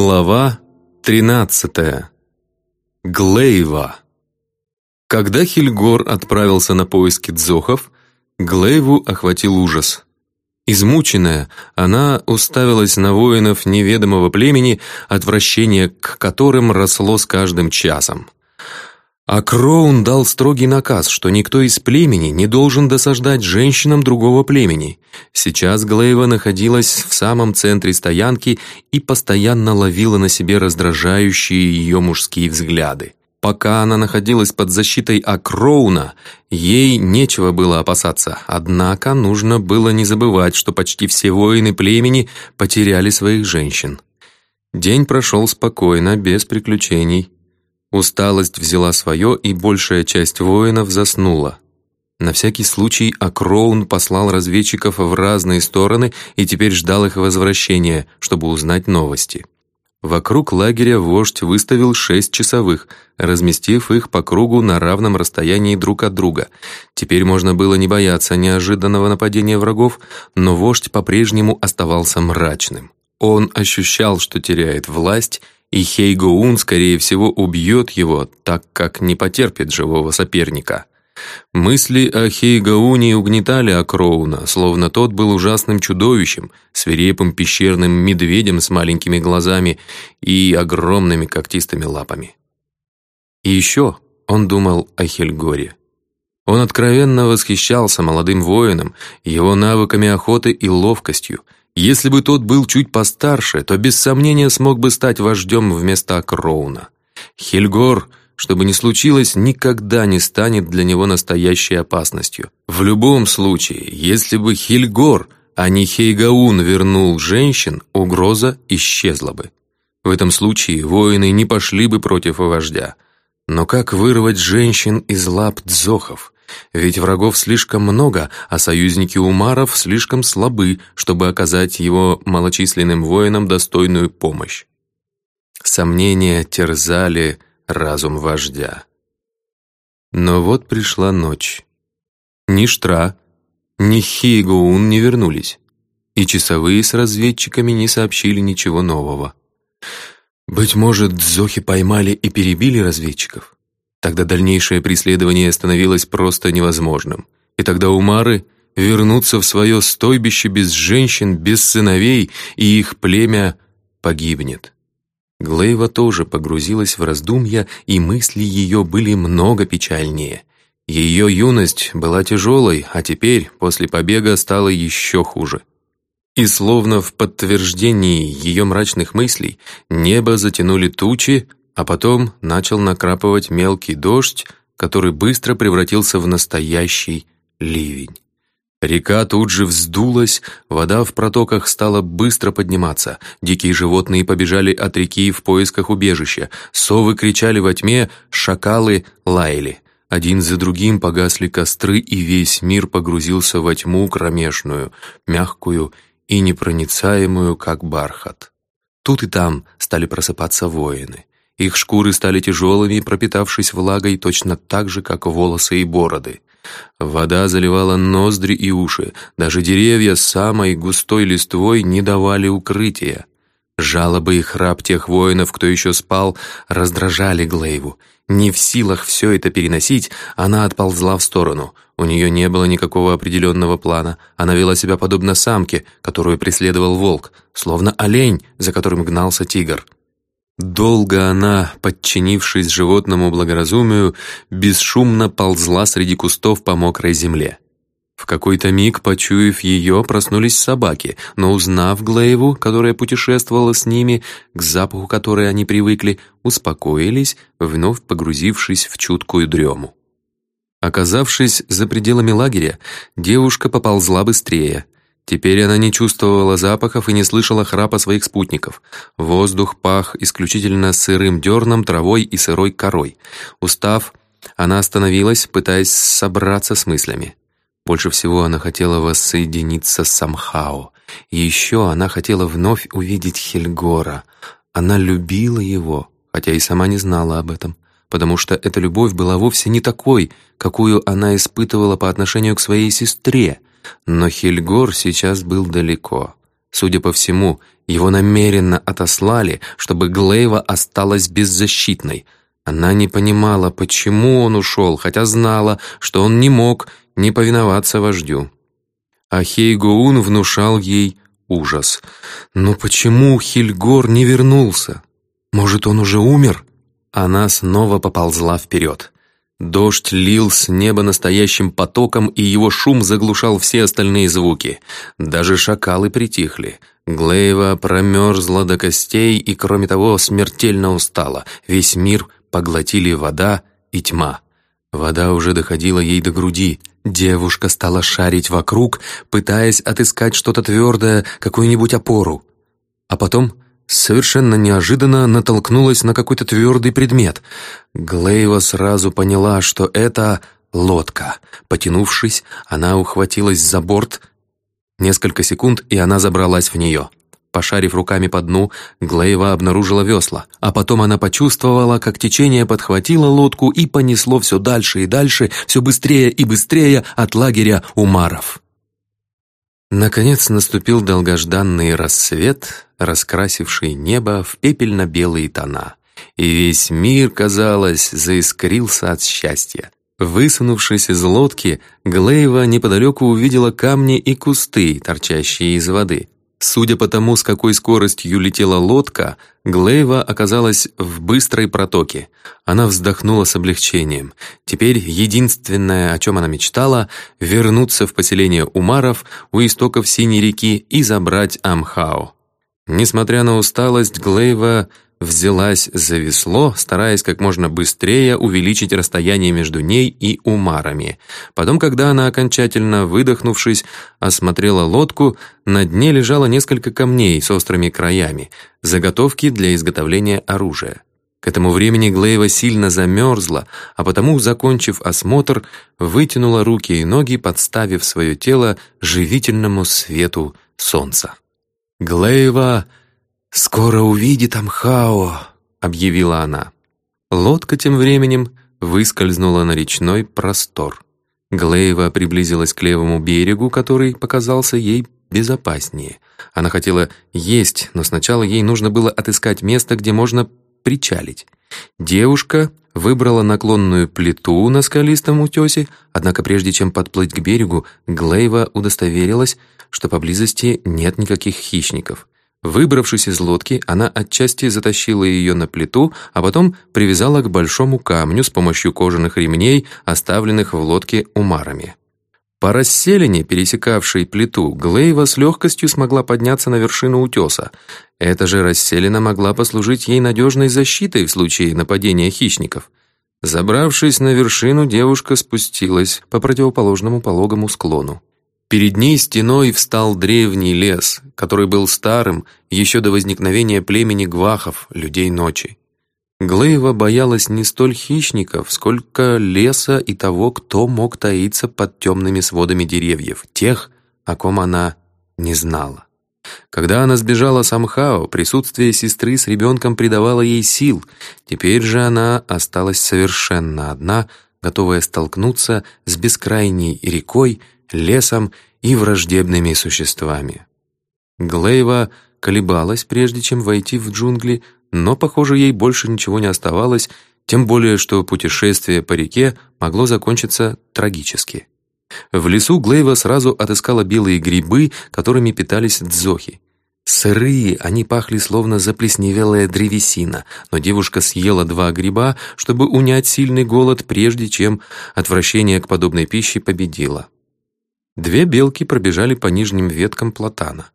Глава 13. Глейва. Когда Хильгор отправился на поиски дзохов, Глейву охватил ужас. Измученная, она уставилась на воинов неведомого племени, отвращение к которым росло с каждым часом. А Кроун дал строгий наказ, что никто из племени не должен досаждать женщинам другого племени. Сейчас Глейва находилась в самом центре стоянки и постоянно ловила на себе раздражающие ее мужские взгляды. Пока она находилась под защитой Акроуна, ей нечего было опасаться, однако нужно было не забывать, что почти все воины племени потеряли своих женщин. День прошел спокойно, без приключений. Усталость взяла свое, и большая часть воинов заснула. На всякий случай Акроун послал разведчиков в разные стороны и теперь ждал их возвращения, чтобы узнать новости. Вокруг лагеря вождь выставил шесть часовых, разместив их по кругу на равном расстоянии друг от друга. Теперь можно было не бояться неожиданного нападения врагов, но вождь по-прежнему оставался мрачным. Он ощущал, что теряет власть, и Хейгоун, скорее всего, убьет его, так как не потерпит живого соперника. Мысли о Хейгауне угнетали Акроуна, словно тот был ужасным чудовищем, свирепым пещерным медведем с маленькими глазами и огромными когтистыми лапами. И еще он думал о Хельгоре. Он откровенно восхищался молодым воином, его навыками охоты и ловкостью — если бы тот был чуть постарше, то без сомнения смог бы стать вождем вместо Кроуна. Хельгор, что бы ни случилось, никогда не станет для него настоящей опасностью. В любом случае, если бы Хельгор, а не Хейгаун вернул женщин, угроза исчезла бы. В этом случае воины не пошли бы против вождя. Но как вырвать женщин из лап дзохов? Ведь врагов слишком много, а союзники Умаров слишком слабы, чтобы оказать его малочисленным воинам достойную помощь. Сомнения терзали разум вождя. Но вот пришла ночь. Ни Штра, ни Хигоун не вернулись, и часовые с разведчиками не сообщили ничего нового. Быть может, Зохи поймали и перебили разведчиков? Тогда дальнейшее преследование становилось просто невозможным. И тогда умары вернутся в свое стойбище без женщин, без сыновей, и их племя погибнет. Глейва тоже погрузилась в раздумья, и мысли ее были много печальнее. Ее юность была тяжелой, а теперь, после побега, стала еще хуже. И словно в подтверждении ее мрачных мыслей, небо затянули тучи, а потом начал накрапывать мелкий дождь, который быстро превратился в настоящий ливень. Река тут же вздулась, вода в протоках стала быстро подниматься, дикие животные побежали от реки в поисках убежища, совы кричали во тьме, шакалы лаяли. Один за другим погасли костры, и весь мир погрузился во тьму кромешную, мягкую и непроницаемую, как бархат. Тут и там стали просыпаться воины. Их шкуры стали тяжелыми, пропитавшись влагой точно так же, как волосы и бороды. Вода заливала ноздри и уши, даже деревья с самой густой листвой не давали укрытия. Жалобы и храп тех воинов, кто еще спал, раздражали Глейву. Не в силах все это переносить, она отползла в сторону. У нее не было никакого определенного плана. Она вела себя подобно самке, которую преследовал волк, словно олень, за которым гнался тигр. Долго она, подчинившись животному благоразумию, бесшумно ползла среди кустов по мокрой земле. В какой-то миг, почуяв ее, проснулись собаки, но узнав Глейву, которая путешествовала с ними, к запаху которой они привыкли, успокоились, вновь погрузившись в чуткую дрему. Оказавшись за пределами лагеря, девушка поползла быстрее — Теперь она не чувствовала запахов и не слышала храпа своих спутников. Воздух пах исключительно сырым дерном, травой и сырой корой. Устав, она остановилась, пытаясь собраться с мыслями. Больше всего она хотела воссоединиться с Самхао. Еще она хотела вновь увидеть Хельгора. Она любила его, хотя и сама не знала об этом, потому что эта любовь была вовсе не такой, какую она испытывала по отношению к своей сестре — но Хельгор сейчас был далеко. Судя по всему, Его намеренно отослали, чтобы Глейва осталась беззащитной. Она не понимала, почему он ушел, хотя знала, что он не мог не повиноваться вождю. А Хейгоун внушал ей ужас. Но почему Хильгор не вернулся? Может, он уже умер? Она снова поползла вперед. Дождь лил с неба настоящим потоком, и его шум заглушал все остальные звуки. Даже шакалы притихли. Глейва промерзла до костей и, кроме того, смертельно устала. Весь мир поглотили вода и тьма. Вода уже доходила ей до груди. Девушка стала шарить вокруг, пытаясь отыскать что-то твердое, какую-нибудь опору. А потом совершенно неожиданно натолкнулась на какой-то твердый предмет. Глейва сразу поняла, что это лодка. Потянувшись, она ухватилась за борт. Несколько секунд, и она забралась в нее. Пошарив руками по дну, Глейва обнаружила весла, а потом она почувствовала, как течение подхватило лодку и понесло все дальше и дальше, все быстрее и быстрее от лагеря Умаров. Наконец наступил долгожданный рассвет, раскрасивший небо в пепельно-белые тона, и весь мир, казалось, заискрился от счастья. Высунувшись из лодки, Глейва неподалеку увидела камни и кусты, торчащие из воды. Судя по тому, с какой скоростью летела лодка, Глейва оказалась в быстрой протоке. Она вздохнула с облегчением. Теперь единственное, о чем она мечтала, вернуться в поселение Умаров у истоков Синей реки и забрать Амхао. Несмотря на усталость, Глейва взялась за весло, стараясь как можно быстрее увеличить расстояние между ней и умарами. Потом, когда она, окончательно выдохнувшись, осмотрела лодку, на дне лежало несколько камней с острыми краями, заготовки для изготовления оружия. К этому времени Глейва сильно замерзла, а потому, закончив осмотр, вытянула руки и ноги, подставив свое тело живительному свету солнца. Глейва «Скоро увидит Амхао», — объявила она. Лодка тем временем выскользнула на речной простор. Глейва приблизилась к левому берегу, который показался ей безопаснее. Она хотела есть, но сначала ей нужно было отыскать место, где можно причалить. Девушка выбрала наклонную плиту на скалистом утесе, однако прежде чем подплыть к берегу, Глейва удостоверилась, что поблизости нет никаких хищников. Выбравшись из лодки, она отчасти затащила ее на плиту, а потом привязала к большому камню с помощью кожаных ремней, оставленных в лодке умарами. По расселине, пересекавшей плиту, Глейва с легкостью смогла подняться на вершину утеса. Эта же расселина могла послужить ей надежной защитой в случае нападения хищников. Забравшись на вершину, девушка спустилась по противоположному пологому склону. Перед ней стеной встал древний лес, который был старым еще до возникновения племени гвахов, людей ночи. Глейва боялась не столь хищников, сколько леса и того, кто мог таиться под темными сводами деревьев, тех, о ком она не знала. Когда она сбежала с Амхао, присутствие сестры с ребенком придавало ей сил. Теперь же она осталась совершенно одна, готовая столкнуться с бескрайней рекой, лесом и враждебными существами. Глейва колебалась, прежде чем войти в джунгли, но, похоже, ей больше ничего не оставалось, тем более, что путешествие по реке могло закончиться трагически. В лесу Глейва сразу отыскала белые грибы, которыми питались дзохи. Сырые, они пахли словно заплесневелая древесина, но девушка съела два гриба, чтобы унять сильный голод, прежде чем отвращение к подобной пище победило. Две белки пробежали по нижним веткам платана.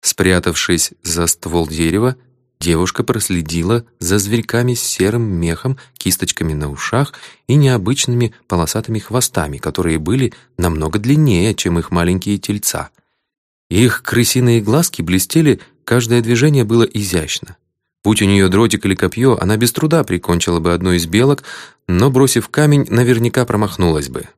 Спрятавшись за ствол дерева, девушка проследила за зверьками с серым мехом, кисточками на ушах и необычными полосатыми хвостами, которые были намного длиннее, чем их маленькие тельца. Их крысиные глазки блестели, каждое движение было изящно. Будь у нее дротик или копье, она без труда прикончила бы одну из белок, но, бросив камень, наверняка промахнулась бы.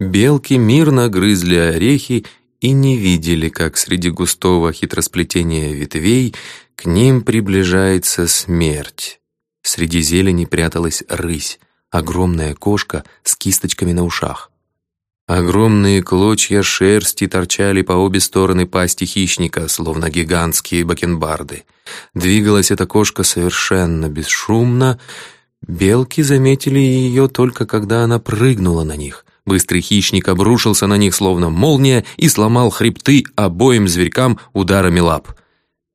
Белки мирно грызли орехи и не видели, как среди густого хитросплетения ветвей к ним приближается смерть. Среди зелени пряталась рысь, огромная кошка с кисточками на ушах. Огромные клочья шерсти торчали по обе стороны пасти хищника, словно гигантские бакенбарды. Двигалась эта кошка совершенно бесшумно. Белки заметили ее только когда она прыгнула на них. Быстрый хищник обрушился на них, словно молния, и сломал хребты обоим зверькам ударами лап.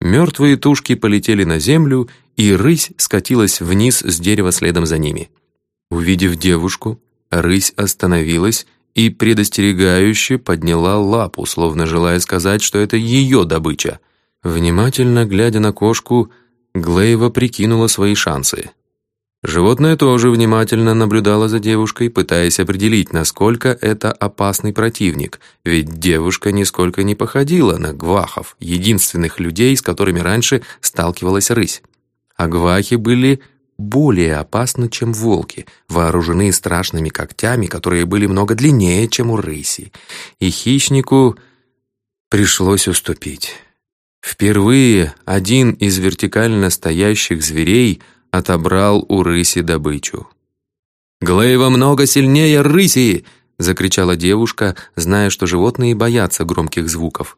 Мертвые тушки полетели на землю, и рысь скатилась вниз с дерева следом за ними. Увидев девушку, рысь остановилась и предостерегающе подняла лапу, словно желая сказать, что это ее добыча. Внимательно глядя на кошку, Глейва прикинула свои шансы. Животное тоже внимательно наблюдало за девушкой, пытаясь определить, насколько это опасный противник, ведь девушка нисколько не походила на гвахов, единственных людей, с которыми раньше сталкивалась рысь. А гвахи были более опасны, чем волки, вооружены страшными когтями, которые были много длиннее, чем у рыси. И хищнику пришлось уступить. Впервые один из вертикально стоящих зверей отобрал у рыси добычу. «Глейва много сильнее рыси!» — закричала девушка, зная, что животные боятся громких звуков.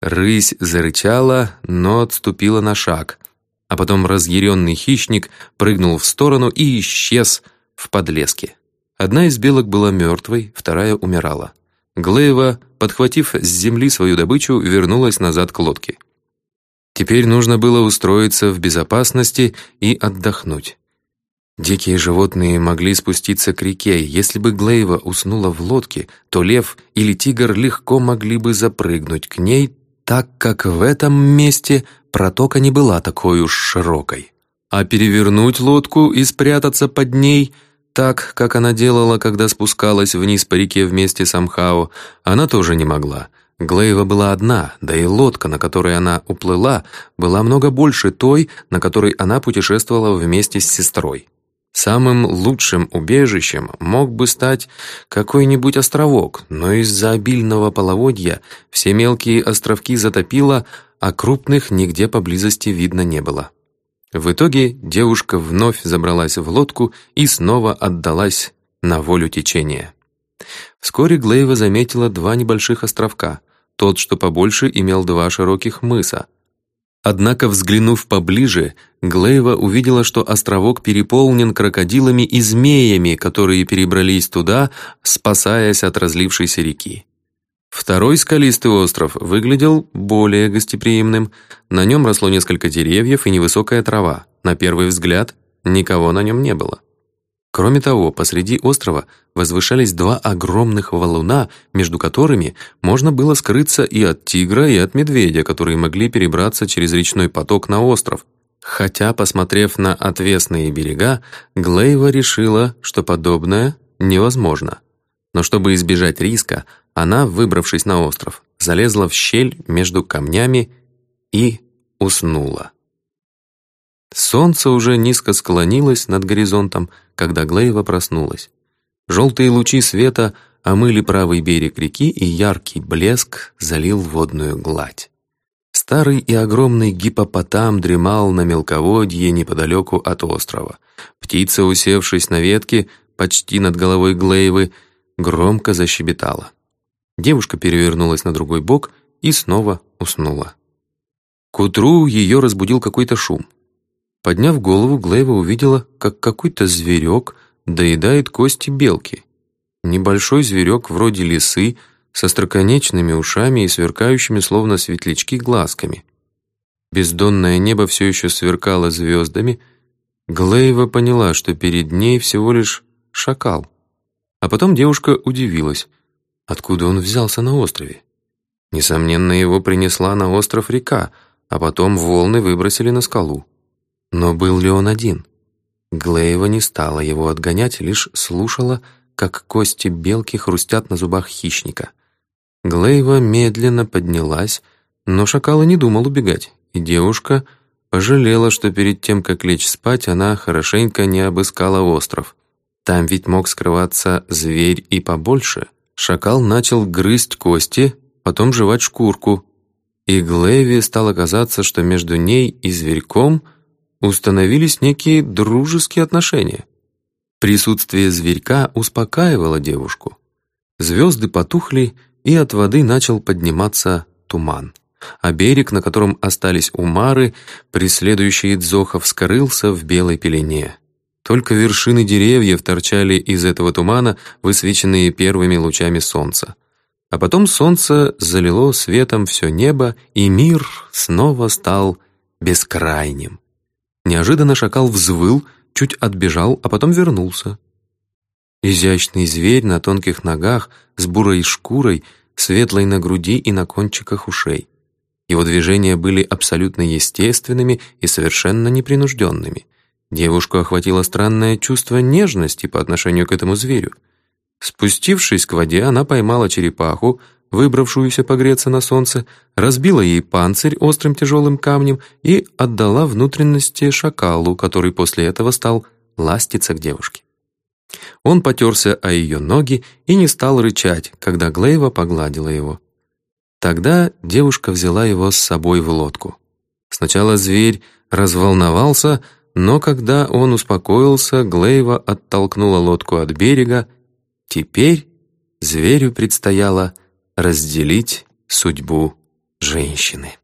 Рысь зарычала, но отступила на шаг — а потом разъяренный хищник прыгнул в сторону и исчез в подлеске. Одна из белок была мертвой, вторая умирала. Глеева, подхватив с земли свою добычу, вернулась назад к лодке. Теперь нужно было устроиться в безопасности и отдохнуть. Дикие животные могли спуститься к реке. Если бы Глейва уснула в лодке, то лев или тигр легко могли бы запрыгнуть к ней, так как в этом месте протока не была такой уж широкой. А перевернуть лодку и спрятаться под ней, так, как она делала, когда спускалась вниз по реке вместе с Амхао, она тоже не могла. Глейва была одна, да и лодка, на которой она уплыла, была много больше той, на которой она путешествовала вместе с сестрой. Самым лучшим убежищем мог бы стать какой-нибудь островок, но из-за обильного половодья все мелкие островки затопило, а крупных нигде поблизости видно не было. В итоге девушка вновь забралась в лодку и снова отдалась на волю течения. Вскоре Глейва заметила два небольших островка. Тот, что побольше, имел два широких мыса. Однако, взглянув поближе, Глейва увидела, что островок переполнен крокодилами и змеями, которые перебрались туда, спасаясь от разлившейся реки. Второй скалистый остров выглядел более гостеприимным. На нем росло несколько деревьев и невысокая трава. На первый взгляд никого на нем не было. Кроме того, посреди острова возвышались два огромных валуна, между которыми можно было скрыться и от тигра, и от медведя, которые могли перебраться через речной поток на остров. Хотя, посмотрев на отвесные берега, Глейва решила, что подобное невозможно. Но чтобы избежать риска, она, выбравшись на остров, залезла в щель между камнями и уснула. Солнце уже низко склонилось над горизонтом, когда Глейва проснулась. Желтые лучи света омыли правый берег реки, и яркий блеск залил водную гладь. Старый и огромный гипопотам дремал на мелководье неподалеку от острова. Птица, усевшись на ветке, почти над головой Глейвы, громко защебетала. Девушка перевернулась на другой бок и снова уснула. К утру ее разбудил какой-то шум. Подняв голову, Глейва увидела, как какой-то зверек доедает кости белки. Небольшой зверек вроде лисы, со строконечными ушами и сверкающими, словно светлячки, глазками. Бездонное небо все еще сверкало звездами. Глейва поняла, что перед ней всего лишь шакал. А потом девушка удивилась — Откуда он взялся на острове? Несомненно, его принесла на остров река, а потом волны выбросили на скалу. Но был ли он один? Глеева не стала его отгонять, лишь слушала, как кости белки хрустят на зубах хищника. Глеева медленно поднялась, но шакал и не думал убегать, и девушка пожалела, что перед тем, как лечь спать, она хорошенько не обыскала остров. Там ведь мог скрываться зверь и побольше. Шакал начал грызть кости, потом жевать шкурку, и Глэви стало казаться, что между ней и зверьком установились некие дружеские отношения. Присутствие зверька успокаивало девушку. Звезды потухли, и от воды начал подниматься туман. А берег, на котором остались умары, преследующие дзохов, скрылся в белой пелене. Только вершины деревьев торчали из этого тумана, высвеченные первыми лучами солнца. А потом солнце залило светом все небо, и мир снова стал бескрайним. Неожиданно шакал взвыл, чуть отбежал, а потом вернулся. Изящный зверь на тонких ногах, с бурой шкурой, светлой на груди и на кончиках ушей. Его движения были абсолютно естественными и совершенно непринужденными. Девушку охватило странное чувство нежности по отношению к этому зверю. Спустившись к воде, она поймала черепаху, выбравшуюся погреться на солнце, разбила ей панцирь острым тяжелым камнем и отдала внутренности шакалу, который после этого стал ластиться к девушке. Он потерся о ее ноги и не стал рычать, когда Глейва погладила его. Тогда девушка взяла его с собой в лодку. Сначала зверь разволновался, но когда он успокоился, Глейва оттолкнула лодку от берега. Теперь зверю предстояло разделить судьбу женщины.